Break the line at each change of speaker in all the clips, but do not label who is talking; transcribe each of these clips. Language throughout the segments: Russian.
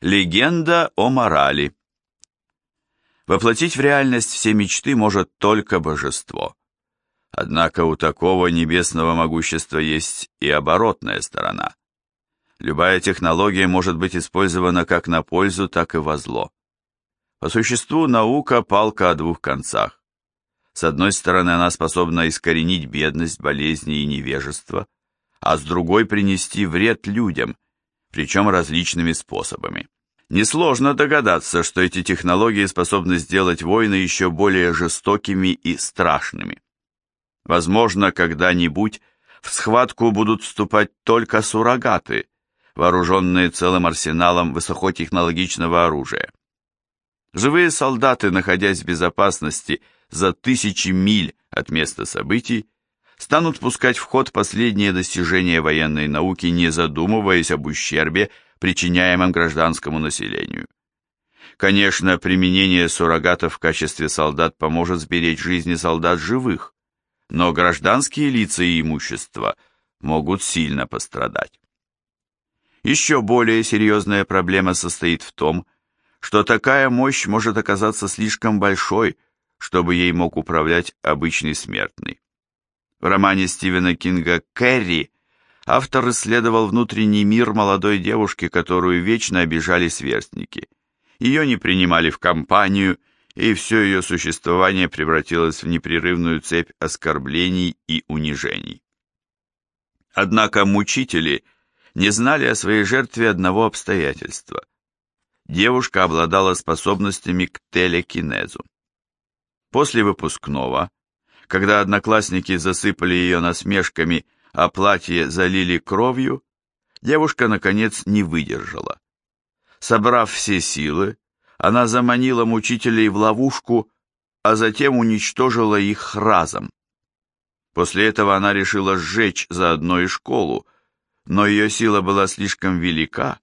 Легенда о морали. Воплотить в реальность все мечты может только божество. Однако у такого небесного могущества есть и оборотная сторона. Любая технология может быть использована как на пользу, так и во зло. По существу наука – палка о двух концах. С одной стороны, она способна искоренить бедность, болезни и невежество, а с другой – принести вред людям – причем различными способами. Несложно догадаться, что эти технологии способны сделать войны еще более жестокими и страшными. Возможно, когда-нибудь в схватку будут вступать только суррогаты, вооруженные целым арсеналом высокотехнологичного оружия. Живые солдаты, находясь в безопасности за тысячи миль от места событий, станут пускать в ход последние достижения военной науки, не задумываясь об ущербе, причиняемом гражданскому населению. Конечно, применение суррогатов в качестве солдат поможет сберечь жизни солдат живых, но гражданские лица и имущество могут сильно пострадать. Еще более серьезная проблема состоит в том, что такая мощь может оказаться слишком большой, чтобы ей мог управлять обычный смертный. В романе Стивена Кинга «Кэрри» автор исследовал внутренний мир молодой девушки, которую вечно обижали сверстники. Ее не принимали в компанию, и все ее существование превратилось в непрерывную цепь оскорблений и унижений. Однако мучители не знали о своей жертве одного обстоятельства. Девушка обладала способностями к телекинезу. После выпускного когда одноклассники засыпали ее насмешками, а платье залили кровью, девушка, наконец, не выдержала. Собрав все силы, она заманила мучителей в ловушку, а затем уничтожила их разом. После этого она решила сжечь заодно и школу, но ее сила была слишком велика,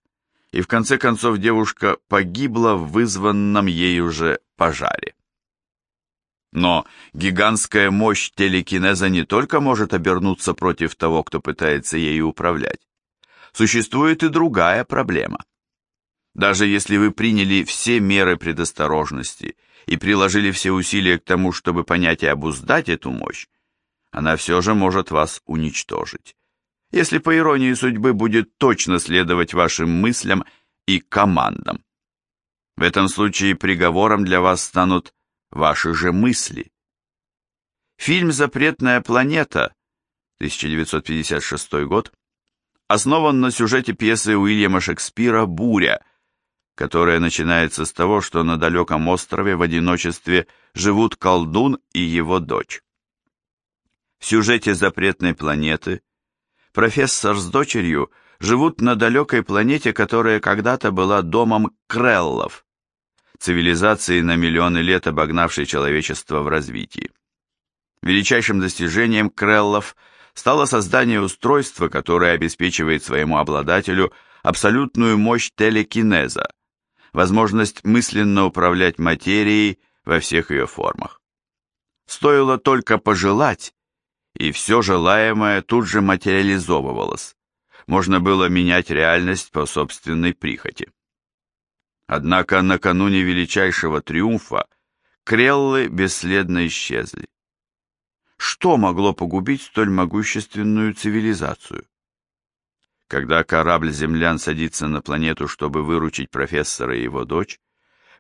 и в конце концов девушка погибла в вызванном ею же пожаре. Но гигантская мощь телекинеза не только может обернуться против того, кто пытается ею управлять. Существует и другая проблема. Даже если вы приняли все меры предосторожности и приложили все усилия к тому, чтобы понять и обуздать эту мощь, она все же может вас уничтожить. Если по иронии судьбы будет точно следовать вашим мыслям и командам. В этом случае приговором для вас станут ваши же мысли. Фильм «Запретная планета» 1956 год основан на сюжете пьесы Уильяма Шекспира «Буря», которая начинается с того, что на далеком острове в одиночестве живут колдун и его дочь. В сюжете «Запретной планеты» профессор с дочерью живут на далекой планете, которая когда-то была домом Креллов, цивилизации на миллионы лет обогнавшей человечество в развитии. Величайшим достижением Креллов стало создание устройства, которое обеспечивает своему обладателю абсолютную мощь телекинеза, возможность мысленно управлять материей во всех ее формах. Стоило только пожелать, и все желаемое тут же материализовывалось. Можно было менять реальность по собственной прихоти. Однако накануне величайшего триумфа креллы бесследно исчезли. Что могло погубить столь могущественную цивилизацию? Когда корабль землян садится на планету, чтобы выручить профессора и его дочь,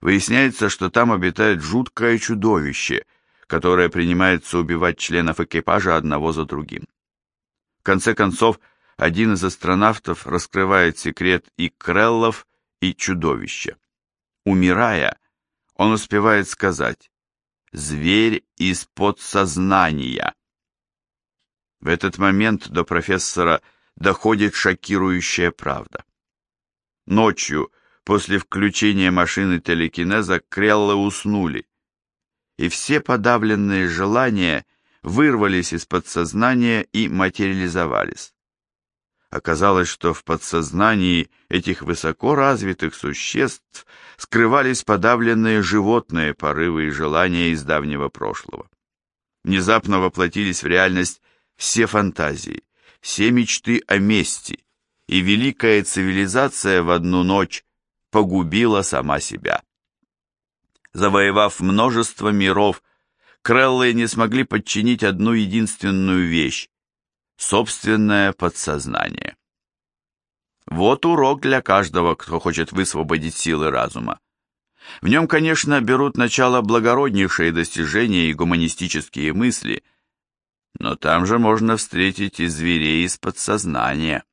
выясняется, что там обитает жуткое чудовище, которое принимается убивать членов экипажа одного за другим. В конце концов, один из астронавтов раскрывает секрет и креллов, и чудовища. Умирая, он успевает сказать «зверь из подсознания». В этот момент до профессора доходит шокирующая правда. Ночью, после включения машины телекинеза, Креллы уснули, и все подавленные желания вырвались из подсознания и материализовались. Оказалось, что в подсознании этих высоко развитых существ скрывались подавленные животные порывы и желания из давнего прошлого. Внезапно воплотились в реальность все фантазии, все мечты о мести, и великая цивилизация в одну ночь погубила сама себя. Завоевав множество миров, Креллы не смогли подчинить одну единственную вещь – собственное подсознание. Вот урок для каждого, кто хочет высвободить силы разума. В нем, конечно, берут начало благороднейшие достижения и гуманистические мысли, но там же можно встретить и зверей из подсознания.